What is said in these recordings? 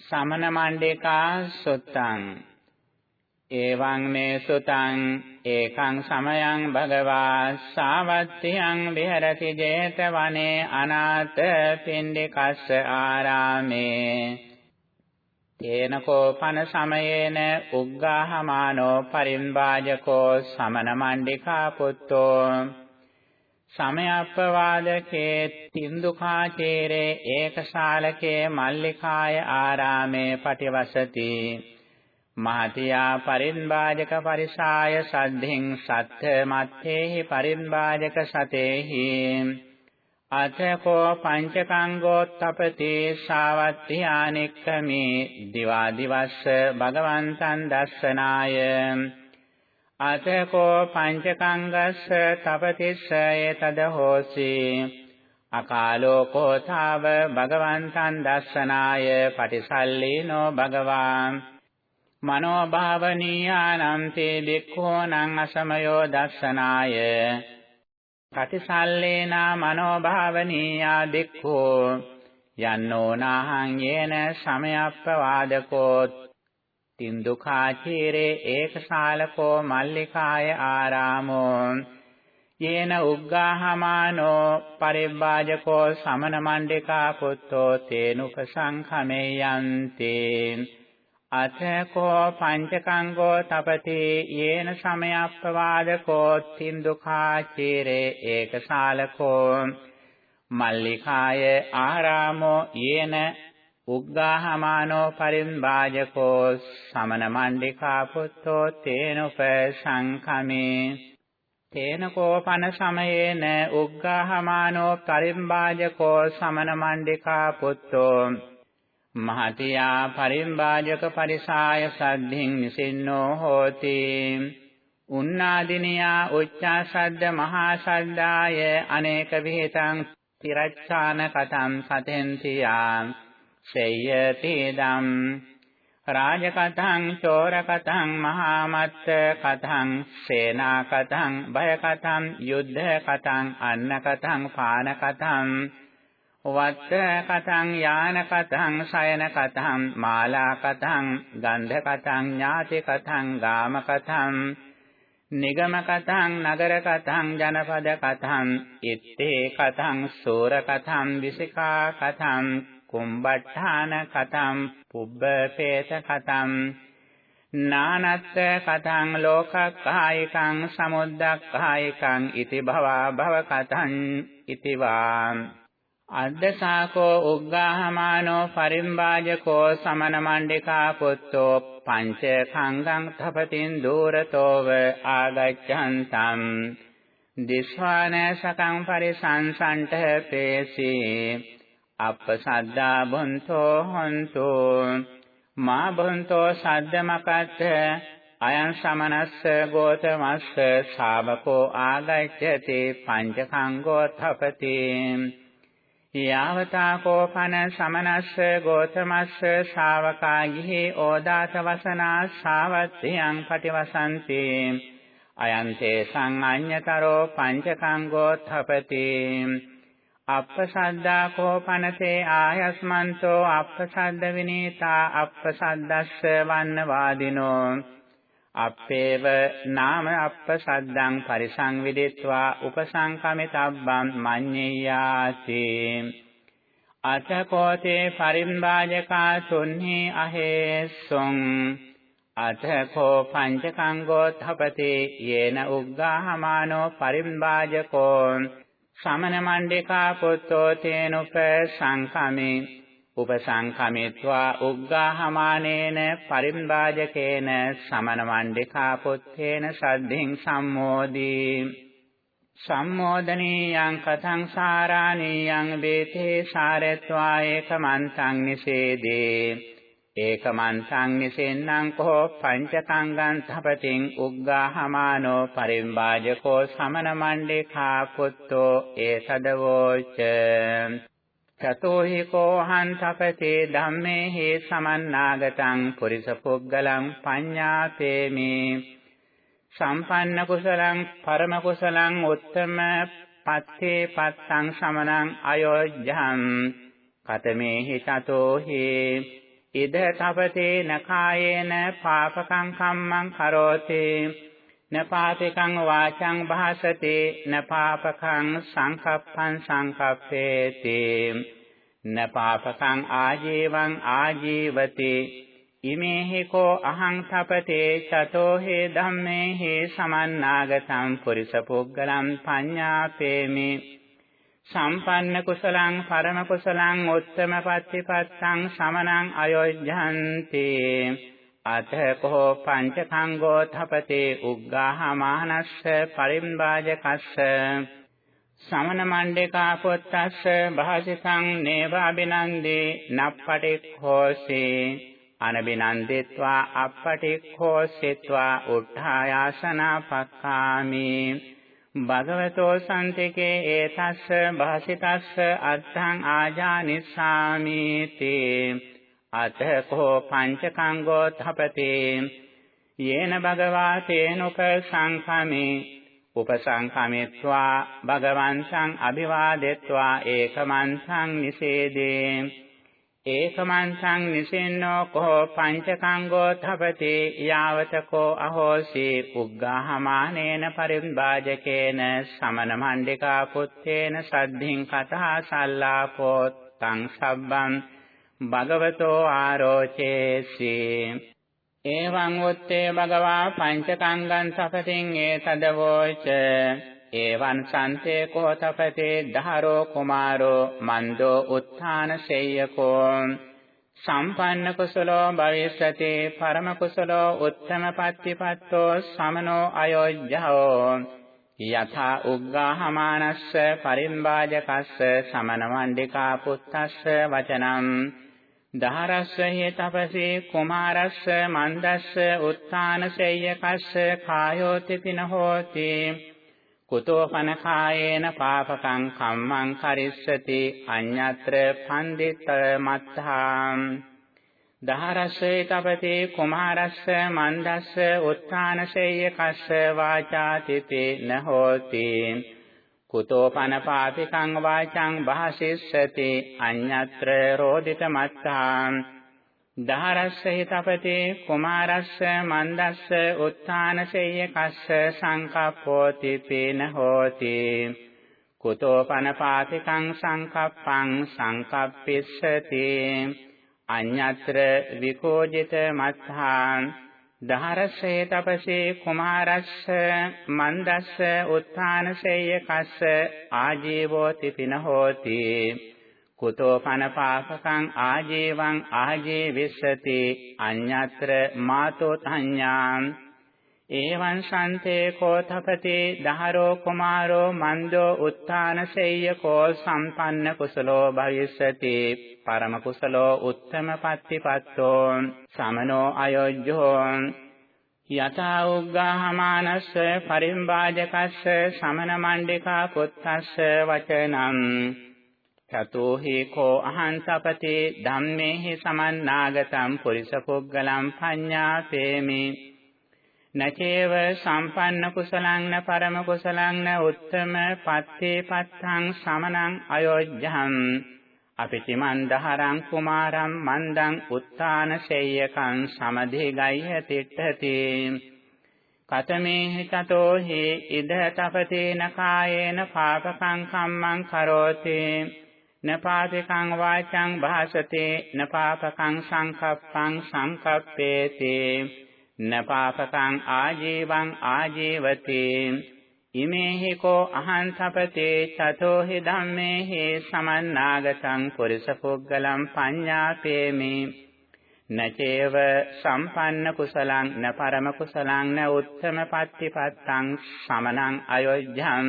සමන මණ්ඩිකා සුත්තං। එවං මේ සුතං ඒකං සමයං භගවා සාවත්තියං විහෙරති 제තවනේ අනාථ පින්ඩිකස්ස ආරාමේ। තේන කෝපන සමයේන උග්ගාහමානෝ පරිම්බාජකෝ සමන මණ්ඩිකා පුත්තෝ। සමයප්පවාදකේ තින්දුකාචේරේ ඒකශාලකේ මල්ලිකාය ආරාමේ පටිවසති. මහතියා පරින්බාජක පරිසාය සද්ධින් සත්ථ මත්තේහි පරින්බාජක සතේහි. අතකෝ පංචකංගෝත්තපති ශාවත්තියානික්කමේ දිවා දිවස්ස භගවන්තං දස්සනාය. අතකෝ පංචකංගස්ස තපතිස්සය තද හෝසි අකාලෝ කෝතාව භගවන්තං දස්සනාය පටිසල්ලීනෝ භගවාන් මනෝ භාවනීයානම් තේ බික්ඛෝනං අසමයෝ දස්සනාය. පටිසල්ලේනා මනෝ භාවනීයා බික්ඛෝ. යන්නෝ නාහං යේන සමයප්පවාදකෝ තින්දුකාචීරේ ඒකශාලකෝ මල්ලිකාය ආරාමෝ යේන උග්ගාහමානෝ පරිබ්බාජකෝ සමන මණ්ඩිකා පුත්තෝ තේනුපසංඛමේයන්ති. අතකෝ පංචකංගෝ තපති යේන සමයප්පවාදකෝ තින්දුකාචීරේ ඒකශාලකෝ මල්ලිකාය ආරාමෝ යේන උග්ගාහමානෝ පරිම්බාජකෝ සමන මණ්ඩිකා පුත්තෝ තේනුප සංඛමේ තේන කෝපන සමයේන උග්ගාහමානෝ පරිම්බාජකෝ සමන මණ්ඩිකා පුත්තෝ. මහතියා පරිම්බාජක පරිසාය සද්ධින් නිසින්නෝ හෝති. උන්නාදිනියා උච්චා සද්ද මහා සද්දාය අනේක විහෙතං තිරච්ඡාන කතං සතෙන්තියා. සේයතිදම් රාජකතං චෝරකතං මහාමත්ත කතං සේනාකතං භයකතං යුද්ධකතං අන්නකතං පානකතං වත්ත කතං යාන කතං සයන කතං මාලා කතං ගන්ධ කතං ඥාති කතං ගාම කතං නිගම කතං නගර කතං ජනපද කතං ඉත්තේ කතං සූර කතං විසිකා කතං කුම්බට්ඨාන කතං පුබ්බපේත කතං. නානත්ත කතං ලෝකක්ඛායිකං සමුද්දක්ඛායිකං ඉති භවා භව කතං ඉති වා අද්දසාකෝ උග්ගාහමානෝ පරිම්බාජකෝ සමන මණ්ඩිකා පුත්තෝ පංච කංගං තපතින් දූරතෝව ආගච්ඡන්තම් දිස්වාන සකං පරිසංසන්ට පේසී. අප්පසද්දා බුන්තෝ හොන්තෝ। මා බුන්තෝ සද්දමකත් අයං සමනස්ස ගෝතමස්ස। ශාවකෝ ආගච්ඡති පංචකංගෝ තපති। යාවතා කෝපන සමනස්ස ගෝතමස්ස। ශාවකා ගිහි ඕදාත වසනා ශාවත්‍යං පටිවසන්ති। අයන්තේ සංඤ්ඤතරෝ පංචකංගෝ තපති। අප්පසද්දා කෝපනසේ ආයස්මන්තෝ අප්පසද්ද විනීතා අප්පසද්දස්ස වන්න වාදිනෝ අප්පේව නාම අප්පසද්දං පරිසංවිදිත්වා උපසංකමිතබ්බං මඤ්ඤයාති. අතකෝතේ පරිම්බාජකා සුන්හි අහේසොං. අතකෝ පංචකංගෝ තපතේ යේන උග්ගාහමානෝ පරිම්බාජකෝ. සමන මණ්ඩිකා පුත්තෝ තේනුප සංඛමේ උපසංඛමිත්වා උග්ගාහමානේන පරිම්බාජකේන සමන මණ්ඩිකා පුත්තේන සද්ධින් සම්මෝදී. සම්මෝදනීයං කතං සාරාණීයං වේතේ සාරත්වා ඒකමන්තං නිසේදේ. ඒකමන්තං නිසෙන්නං කෝ පංචකංගං තපතින් උග්ගාහමානෝ පරිම්බාජකෝ සමන මණ්ඩේඛා පුත්තෝ ඒසදවෝච. චතෝහි කෝහං තපතේ ධම්මේ හේ සමන්නාගතං පුරිස පුග්ගලං පඤ්ඤාතේමි. සම්පන්න කුසලං පරම කුසලං උත්තම පත්තේ පත්තං සමනං අයෝජ්ජං. කතමේහි තතෝහි ඉද තපතේ නකායේන පාපකං කම්මං කරෝති. නපාපිකං වාචං භාසති. නපාපකං සංකප්පං සංකප්පේති. නපාපකං ආජීවං ආජීවති. ඉමේහි කෝ අහං තපතේ චතෝ හේ ධම්මේ හේ සමන්නාගතං පුරිස පුග්ගලං පඤ්ඤාපේමි. සම්පන්න කුසලං පරම කුසලං උත්තම පත්තිපත්තං සමනං අයොජ්ජන්ති. අත කෝ පංචකංගෝ තපතේ උග්ගාහ මානස්ස පරිම්බාජකස්ස. සමන මණ්ඩේකා පොත්තස්ස භාසිතං නේවාබිනන්දේ නප්පටික්ඛෝසේ අනබිනන්දිත්වා අප්පටික්ඛෝසෙත්වා උත්ථායාසනා පක්ඛාමි භගවතෝ සම්තිකේ ඒතස්ස භාසිතස්ස අත්තං ආජානිස්සාමි තේ අතකෝ පංචකංගෝ තපතේ. යේන භගවා තේනුක සංඛමේ. උපසංඛමෙත්වා භගවන්සං අභිවාදෙත්වා ඒකමන්සං නිසේදේ. ඒකමන්සං නිසින්නෝ කෝ පංචකංගෝ තපති යාවතකෝ අහෝසි උග්ගාහමානේන පරිම්බාජකේන සමන මණ්ඩිකා පුත්තේන සද්ධින් කතා සල්ලාපෝ තං සබ්බං භගවතෝ ආරෝචේසි. එවං උත්තේ භගවා පංචකංගං සපතින් ඒතදවෝච එවං සන්තේ කෝතපතේ ධාරෝ කුමාරෝ මන්දෝ උත්ථාන සේයකෝ සම්පන්න කුසලෝ භවිස්සති පරම කුසලෝ උත්තම පත්තිපත්තෝ සමනෝ අයෝජ්ජෝ යථා උග්ගාහමානස්ස පරිම්බාජකස්ස සමනවණ්ඩිකා පුත්තස්ස වචනං දහරස්ස හේතපසේ කුමාරස්ස මන්දස්ස උත්තාන සේයකස්ස කායෝති පින හෝති කුතෝපන කායේන පාපකං කම්මං කරිස්සති අඤ්ඤත්‍ර පන්දිත මත්තා දහරස්ස හේතපසේ කුමාරස්ස මන්දස්ස උත්තාන සේයකස්ස වාචාතිති නහෝති. කුතෝපන පාපිකං වාචං භාසිස්සති අඤ්ඤත්‍ර රෝදිත මත්තාං දහරස්ස හිතපතේ කුමාරස්ස මන්දස්ස උත්ථානසෙය්‍ය කස්ස සංකප්පෝති පේන හෝති. කුතෝපන පාපිකං සංකප්පං සංකප්පිස්සති. අඤ්ඤත්‍ර විකෝජිත මත්තාං දහරස්සේ තපසේ කුමාරස්ස මන්දස්ස උත්ථානසේය කස්ස ආජීවෝති පින හෝති කුතෝ පන පාපකං ආජීවං ආජීවිස්සති අඤ්ඤත්‍ර මාතෝ තඤ්ඤාං එවං සන්තේ කෝතපති දහරෝ කුමාරෝ මන්දෝ උත්ථානසේය කෝ සම්පන්න කුසලෝ භවිස්සති පරම කුසලෝ උත්තම පත්තිපත්තෝ සමනෝ අයෝජ්ජෝ යතා උග්ගාහමානස්ස පරිම්බාජකස්ස සමන මණ්ඩිකා පුත්තස්ස වචනං තතෝ හි කෝ අහංසපති ධම්මේහි සමන්නාගතම් පුරිස පුග්ගලම් පඤ්ඤාපේමි නචේව සම්පන්න කුසලං න පරම කුසලං න උත්තම පත්තේ පත්තං සමනං අයෝජ්ජහං. අපිතිමන් දහරං කුමාරම් මන්දං උත්තාන සේයකං සමධිගය්‍ය තිට්ඨති. කතමේ හිතතෝ හි ඉද තපතේන කායේන පාපකං කම්මං කරෝති. නපාපිකං වාචං භාසතේ නපාපකං සංකප්පං සංකප්පේති නපාපකං ආජීවං ආජීවති ඉමේහි කෝ අහං සපතේ චතෝ හි ධම්මේහි සමන්නාගතං පුරිස පුග්ගලං පඤ්ඤාපේමි. නචේව සම්පන්න කුසලං න පරම කුසලං න උත්තම පත්තිපත්තං සමනං අයොජ්ජං.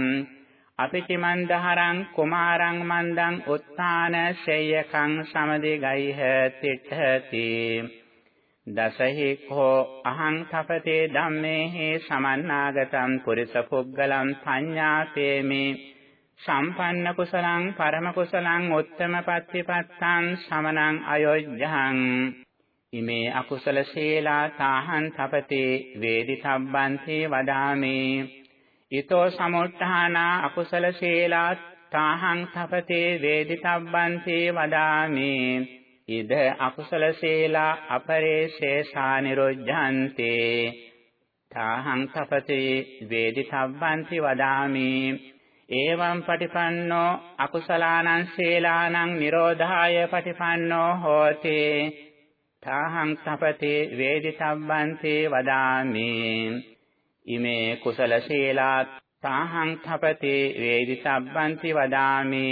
අපිචිමන් දහරං කුමාරං මන්දං උත්තාන ශේයකං සමදිගයිහ තිට්ඨති. දසහි කෝ අහං තපතේ ධම්මේහි සමන්නාගතං පුරිස පුග්ගලං පඤ්ඤාතේමි සම්පන්න කුසලං පරම කුසලං උත්තම පත්තිපත්තං සමනං අයොජ්ජහං ඉමේ අකුසල ශීලා තාහං තපතේ වේදිතබ්බන්ති වදාමි. ඊතෝ සමුත්ථානා අකුසල ශීලා තාහං තපතේ වේදිතබ්බන්ති වදාමි ඉද අකුසල සීලා අපරේශේෂා නිරුද්ධන්ති තාහං තපති වේදිතබ්බන්ති වදාමි එවං පටිපන්නෝ අකුසලානං සීලානං නිරෝධාය පටිපන්නෝ හෝති තාහං තපති වේදිතබ්බන්ති වදාමි ඉමේ කුසල සීලා තාහං තපති වේදිතබ්බන්ති වදාමි.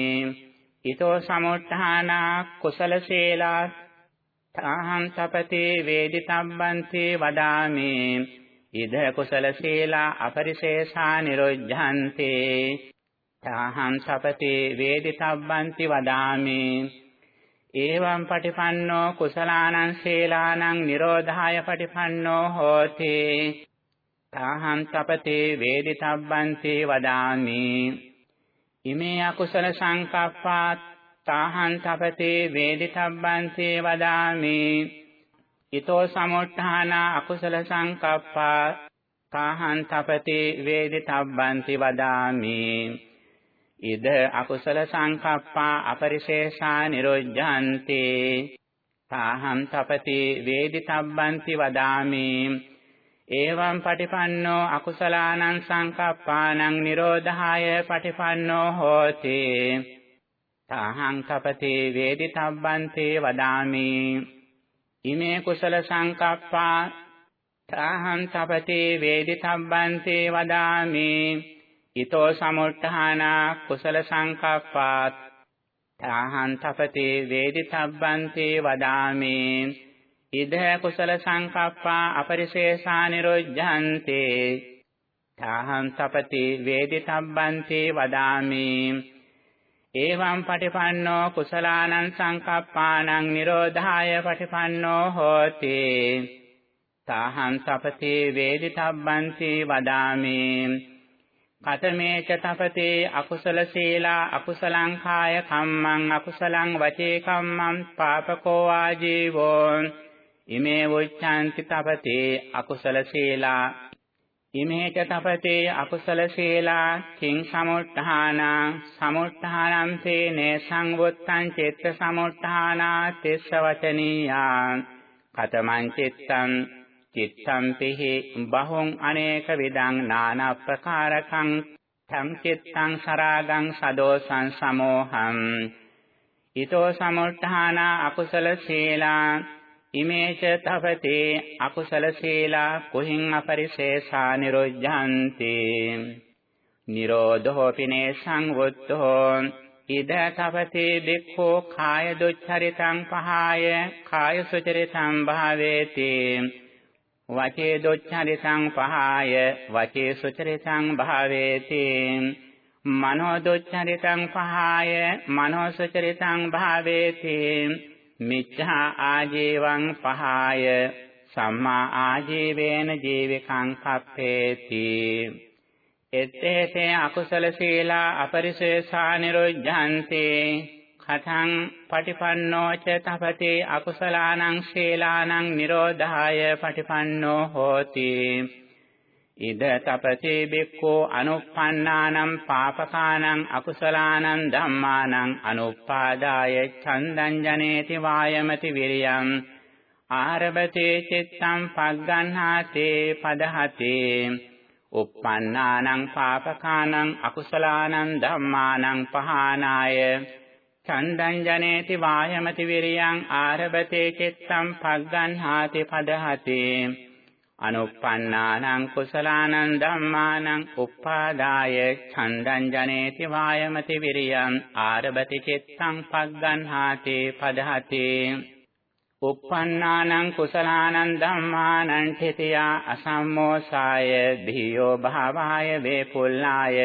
ඊතෝ සමුත්ථානා කුසල සීලා තාහං තපති වේදිතබ්බන්ති වදාමි. ඉද කුසල සීලා අපරිශේෂා නිරුද්ධන්ති. තාහං සපති වේදිතබ්බන්ති වදාමි. ඒවං පටිපන්නෝ කුසලානං සීලානං නිරෝධාය පටිපන්නෝ හෝති. තාහං සපති වේදිතබ්බන්ති වදාමි. ඉමේ අකුසල සංකප්පා තාහං සපති වේදිතබ්බන්ති වදාමි. ඊතෝ සමුත්ථාන අකුසල සංකප්පා තාහං සපති වේදිතබ්බන්ති වදාමි. ඉද අකුසල සංකප්පා අපරිශේෂා නිරුද්ධಂತಿ තාහං තපති වේදිතබ්බන්ති වදාමි. එවං පටිපන්නෝ අකුසලානං සංකප්පානං නිරෝධාය පටිපන්නෝ හෝති. තාහං තපති වේදිතබ්බන්ති වදාමි. ඉමේ කුසල සංකප්පා තාහං තපති වේදිතබ්බන්ති වදාමි. ඊතෝ සමුත්ථානා කුසල සංකප්පාත් තාහං තපති වේදිතබ්බන්ති වදාමි. ඉද කුසල සංකප්පා අපරිශේෂා නිරුද්ධන්ති තාහං තපති වේදිතබ්බන්ති වදාමි එවං පටිපන්නෝ කුසලානං සංකප්පානං නිරෝධාය පටිපන්නෝ හෝති තාහං තපති වේදිතබ්බන්ති වදාමි කතමේච තපතේ අකුසල සීලා අකුසලං කාය කම්මං අකුසලං වචේ කම්මං පාපකෝ ආජීවෝ ඉමේ වොච්ඡාන්ති තපතේ අකුසල සීලා. ඉමේච තපතේ අකුසල සීලා කිං සමුත්ථාන සමුත්ථානං තේනේ සංවුත්තං චිත්ත සමුත්ථානා තිස්ස වචනීයා. කතමං චිත්තං චිත්තම්පිහි බහුං අනේක විදං නානා ප්‍රකාරකං තං චිත්තං සරාගං සදෝසං සමෝහං. ඊතෝ සමුත්ථාන අකුසල සීලා ඉමේච තපතේ අකුසල සීලා කුහින් අපරිශේෂා නිරුද්ධಂತಿ නිරෝධෝ පිනේ සංවුත්තෝ ඉද තපතේ බික්ඛෝ කාය දුච්චරිතං පහාය කාය සුචරිතං භාවේති. වචේ දොච්චරිතං පහාය වචේ සුචරිතං භාවේති. මනෝ දොච්චරිතං පහාය මනෝ සුචරිතං භාවේති. මිච්ඡා ආජීවං පහාය සම්මා ආජීවේන ජීවිකං කප්පේති. එත්තේතේ අකුසල සීලා අපරිශේෂා නිරුද්ධන්ති. කතං පටිපන්නෝ ච තපති අකුසලානං ශීලානං නිරෝධාය පටිපන්නෝ හෝති. ඉද තපති බික්ඛෝ අනුප්පන්නානම් පාපකානං අකුසලානං ධම්මානං අනුප්පාදාය ඡන්දං ජනේති වායමති විරියං ආරබතේ චිත්තං පග්ගණ්හාතේ පදහතේ uppannānaṁ pāpakānaṁ akusalaanaṁ dhammānaṁ pahānāය චන්දං ජනේති වායමති විරියං ආරබතේ චිත්තං පග්ගන්හාති පදහති අනුප්පන්නානං කුසලානං ධම්මානං උප්පාදාය ඡන්දං ජනේති වායමති විරියං ආරබති චිත්තං පග්ගන්හාති පදහති උප්පන්නානං කුසලානං ධම්මානං තිතියා අසම්මෝසාය ධීයෝ භාවාය වේපුල්ලාය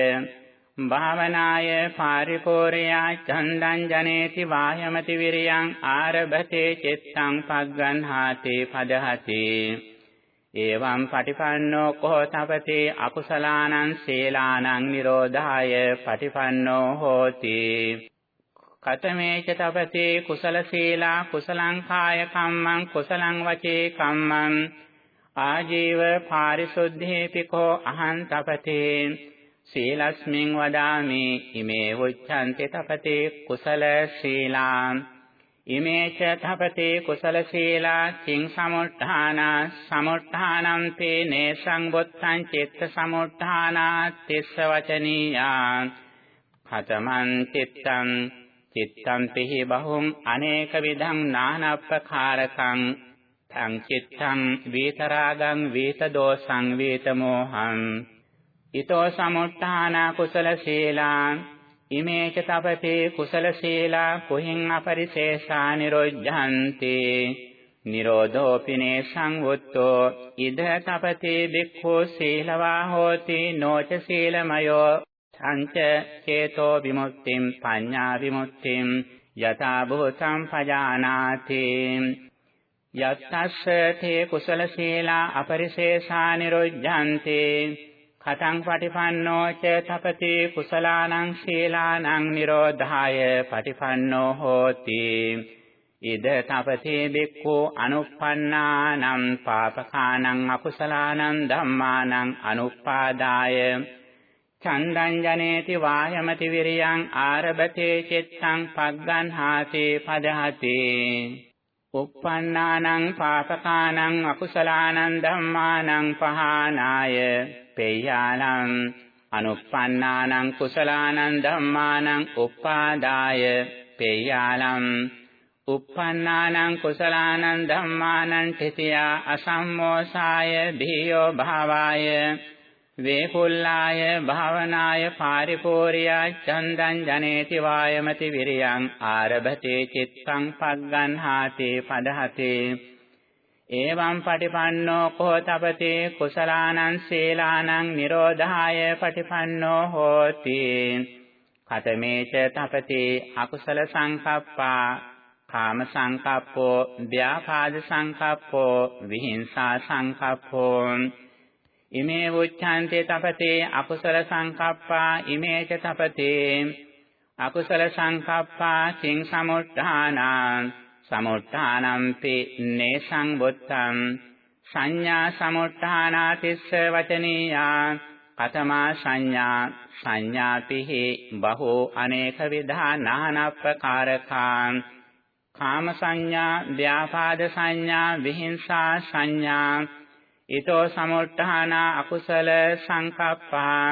භාවනාය පාරිපෝරයා චන්දං ජනේති වායමති විරියං ආරභතේ චිත්තං පග්ගන්හාති පදහති එවං පටිපන්නෝ කෝතපති අකුසලානං සීලානං නිරෝධාය පටිපන්නෝ හෝති. කතමේච තපති කුසල සීලා කුසලං කාය කම්මං කුසලං වචේ කම්මං. ආජීව පාරිශුද්ධේපිකෝ අහං තපතේ. සීලස්මින් වදාමි ඉමේ උච්ඡන්ති තපතේ කුසල සීලාං. ඉමේච තපතේ කුසල සීලා කිං සමුත්ථානා සමුත්ථානම් තේ නේසං බොත්තං චිත්ත සමුත්ථානා තිස්ස වචනීයා khතමන් චිත්තං චිත්තං පිහි බහුං අනේක විධං නානප්පකාරකං තං චිත්තං වීතරාගං වීත දෝසං වීත මෝහං ඊතෝ සමුත්ථානා කුසල සීලා ඉමේච තපතේ කුසල සීලා කුහින් අපරිශේෂා නිරොජ්ජන්ති නිරෝධෝපිනේ සංවුත්තෝ ඉද තපතේ බික්ඛු සීලවා හෝති නොච සීලමයෝ සංච චේතෝ විමුක්තිම් පඤ්ඤා විමුක්තිම් යථා භූතං පජානාති. යත්තස්ස තේ කුසල සීලා අපරිශේෂා නිරොජ්ජන්ති කතං පටිපන්නෝ ච තපති කුසලානං සීලානං නිරෝධාය පටිපන්නෝ හෝති. ඉද තපති බික්ඛු අනුප්පන්නානම් පාපකානං අකුසලානං ධම්මානං අනුප්පාදාය චන්දං ජනේති වායමති විරියං ආරබතේ චිත්තං පග්ගන්හාති පදහති. උප්පන්නානං පාපකානං අකුසලානං ධම්මානං පහානාය. පෙය්‍යානං අනුප්පන්නානං කුසලානං ධම්මානං උප්පාදාය පෙය්‍යාලම් උප්පන්නානං කුසලානං ධම්මානං තිතියා අසම්මෝසාය ධීයෝ භාවාය වේකුල්ලාය භාවනාය පාරිපූර්යා චන්දං ජනේති වායමති විරියං ආරභතේ චිත්තං පග්ගන්හාති පදහතේ එවං පටිපන්නෝ කෝ තපතේ කුසලානං සීලානං නිරෝධාය පටිපන්නෝ හෝති. කතමේච තපතේ අකුසල සංකප්පා කාම සංකප්පෝ ව්‍යාපාද සංකප්පෝ විහිංසා සංකප්පෝ. ඉමේ උච්ඡන්තේ තපතේ අකුසල සංකප්පා ඉමේච තපතේ අකුසල සංකප්පා සිං සමුත්ථානං. සමුත්ථානම්පි නේසං බුත්තං සංඥා සමුත්ථානාතිස්ස වචනීයා කතමා සංඥා සංඥාතිහි බහෝ අනේක විධා නානප්පකාරකා කාම සංඥා ව්‍යාපාද සංඥා විහිංසා සංඥා ඊතෝ සමුත්ථානා අකුසල සංකප්පා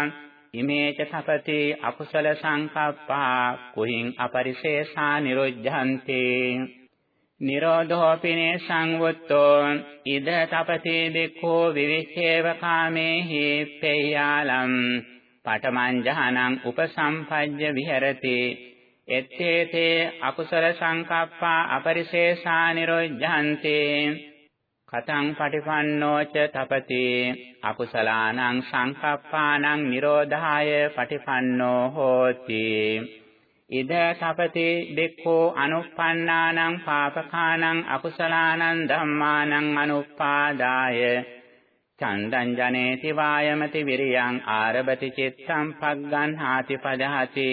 ඉමේච තපති අකුසල සංකප්පා කුහින් අපරිශේෂා නිරුද්ධන්ති। නිරෝධෝපිනේ සංවුත්තෝ ඉද තපතේ බික්ඛෝ විවිච්ඡේව කාමේහි පේයාලම් පඨමං ජහනං උපසම්පජ්ජ විහෙරති එත්තේතේ අකුසල සංකප්පා අපරිශේෂා නිරොජ්ජන්ති කතං පටිපන්නෝච තපති අකුසලානං සංකප්පානං නිරෝධාය පටිපන්නෝ හෝති ඉද සපති දෙක්ඛෝ අනුප්පන්නානං පාපකානං අකුසලානං ධම්මානං අනුප්පාදාය චන්දං ජනේති වායමති විරියං ආරබති චිත්තං පග්ගන්හාති පදහති.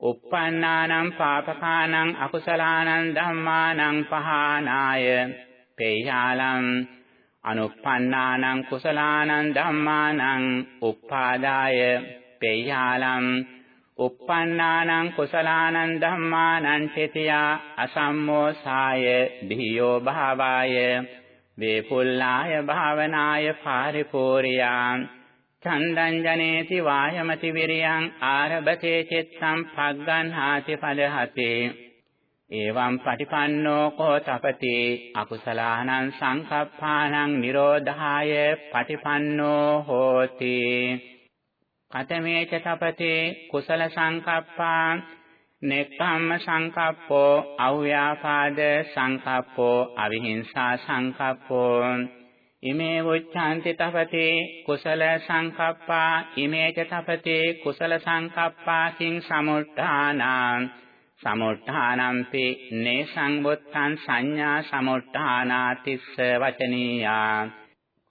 uppannānaṁ pāpakānaṁ akusalaanaṁ dhammānaṁ pahānāය පේයාලම් අනුප්පන්නානං කුසලානං ධම්මානං උප්පාදාය පේයාලම් uppannānaṁ කුසලානං ධම්මානං චේතියා අසම්මෝසාය ධීයෝ භාවාය වේපුල්ලාය භාවනාය පාරිපූර්යා චන්දං ජනේති වායමති විරියං ආරබතේ චිත්තං පග්ගන්හාති පදහතේ එවං පටිපන්නෝ කෝ තපති අකුසලානං සංකප්පානං නිරෝධාය පටිපන්නෝ හෝති කතමේච තපතේ කුසල සංකප්පා නෙක්ඛම්ම සංකප්පෝ අව්‍යාපාද සංකප්පෝ අවිහිංසා සංකප්පෝ ඉමේ වොච්ඡාන්ති තපතේ කුසල සංකප්පා ඉමේච තපතේ කුසල සංකප්පා කිං සමුත්ථානා සමුත්ථානම්පි නේසං බුත්තං සංඥා සමුත්ථානා තිස්ස වචනීයා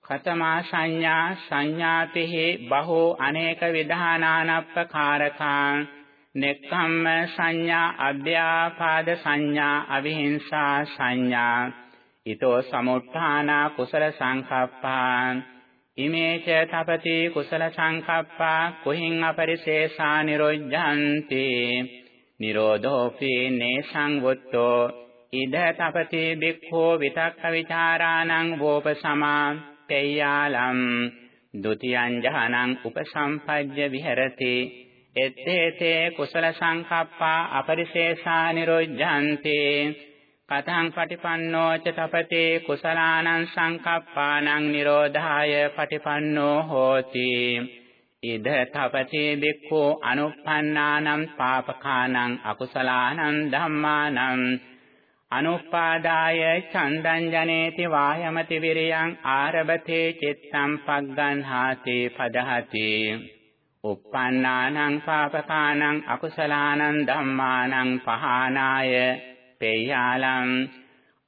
කතමා සංඥා සංඥාතිහි බහෝ අනේක විධානානප්පකාරකං නෙක්ඛම්ම සංඥා අභ්‍යාපාද සංඥා අවිහිංසා සංඥා ඊතෝ සමුත්ථානා කුසල සංකප්පා ඉමේච තපති කුසල සංකප්පා කුහින් අපරිශේෂා නිරොජ්ජන්ති නිරෝධෝපි නේසං වුත්තෝ ඉද තපති බික්ඛෝ විතක්ක ਵਿਚාරාණං වෝපසමා පෙය්‍යාලම් ဒ ුතියං ජහනං උපසම්පජ්ජ විහෙරති. එත්තේතේ කුසල සංකප්පා අපරිශේෂා නිරොජ්ජන්ති කතං පටිපන්නෝ ච තපතේ කුසලානං සංකප්පානං නිරෝධාය පටිපන්නෝ හෝති. ඉද තපතේ බික්ඛෝ අනුප්පන්නානම් පාපකානං අකුසලානං ධම්මානං අනුපාදාය චන්දං ජනේති වායමති විරියං ආරබතේ චිත්තං පග්ගන්හාති පදහති. uppannānaṁ pāpakānaṁ akusalaanaṁ dhammānaṁ pahānāය පෙය්‍යාලං.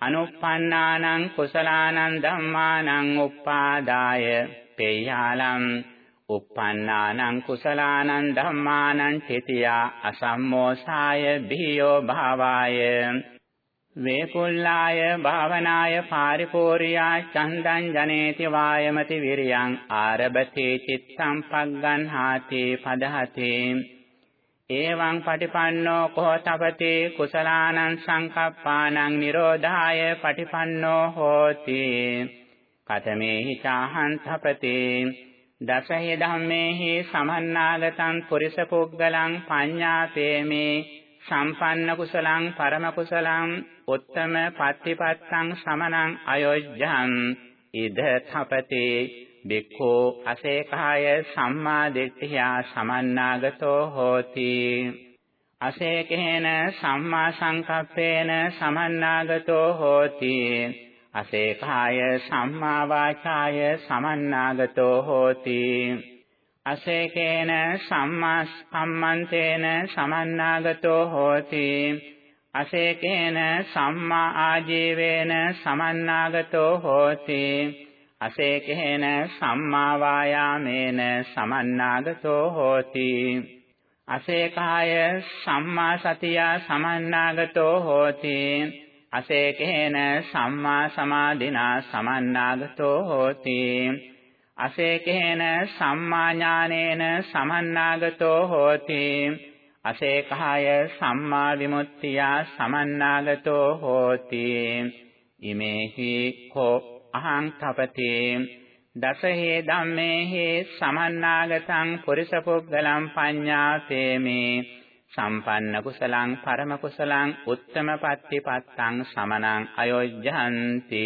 අනුප්පන්නානං කුසලානං ධම්මානං උප්පාදාය පෙය්‍යාලං. uppannānaṁ කුසලානං ධම්මානං චිතියා අසම්මෝසාය බිහියෝ භාවාය. වේකුල්ලාය භාවනාය පාරිපෝරියා චන්දං ජනේති වායමති විරියං ආරබති චිත්තං පග්ගන්හාති පදහති. එවං පටිපන්නෝ කෝතපති කුසලානං සංකප්පානං නිරෝධාය පටිපන්නෝ හෝති. කතමේහි චාහං තපති. දසහි ධම්මේහි සමන්නාගතං පුරිස පුග්ගලං පඤ්ඤාපේමේ. සම්පන්න කුසලං පරම කුසලං උත්තම පත්තිපත්තං සමනං අයොජ්ජං ඉද තපති බික්ඛෝ අසේකාය සම්මා දිට්ඨියා සමන්නාගතෝ හෝති අසේකේන සම්මා සංකප්පේන සමන්නාගතෝ හෝති අසේකාය සම්මා වාචාය සමන්නාගතෝ හෝති අසේකේන සම්මා සම්මන්තේන සමන්නාගතෝ හෝති අසේකේන සම්මා ආජීවේන සමන්නාගතෝ හෝති. අසේකේන සම්මා වායාමේන සමන්නාගතෝ හෝති. අසේකාය සම්මා සතිය සමන්නාගතෝ හෝති. අසේකේන සම්මා සමාධිනා සමන්නාගතෝ හෝති. අසේකේන සම්මා ඥානේන සමන්නාගතෝ හෝති. අසේකහය සම්මා විමුක්තිය සමන්නාගතෝ හෝති. ඉමේහි කෝ අහං තපති. දසහේ ධම්මේහි සමන්නාගතං පුරිස පුග්ගලං පඤ්ඤාතේමි. සම්පන්න කුසලං පරම කුසලං උත්තම පත්තිපත්තං සමනං අයොජ්ජන්ති.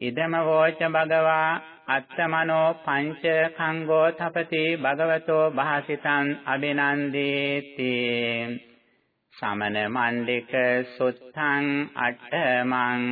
ඉදම වෝච භගවා අත්තමනෝ පංච කංගෝ තපති භගවතෝ භාසිතං අබිනන්දේති සමන මණ්ඩික සුත්තං අට්ඨමං